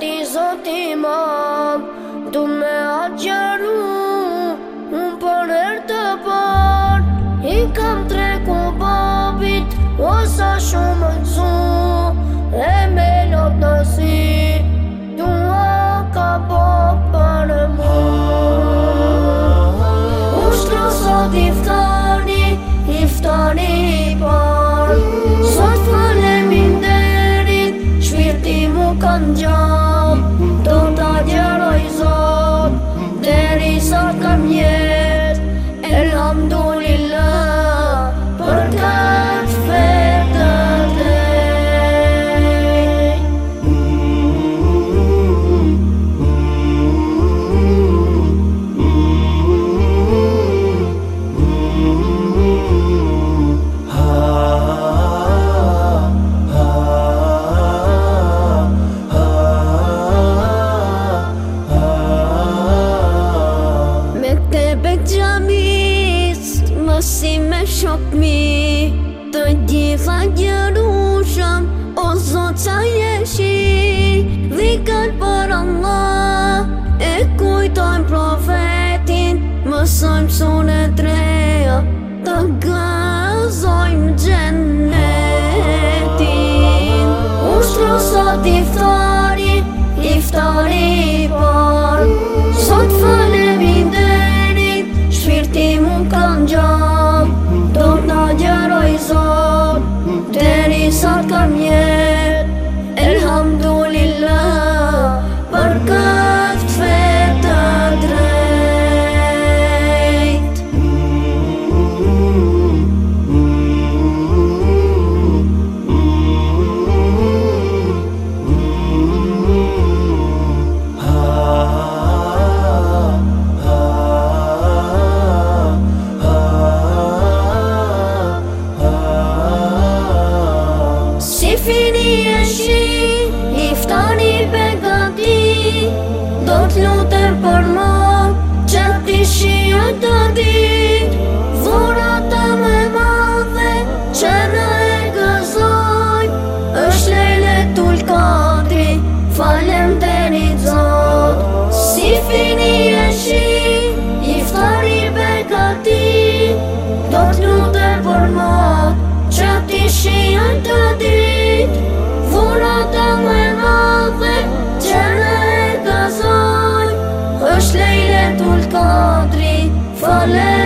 ti zoti mam Du me agjeru Un për her të par I kam treku babit O sa shumë në zu E me lot në si si me shok Të gjitha gjërushëm O zotë sa jeshi Dhikën për Allah E kujtojmë profetin Më sëmë e treja Të gëzojmë gjenetin U sot iftari Iftari sort por modri, follow.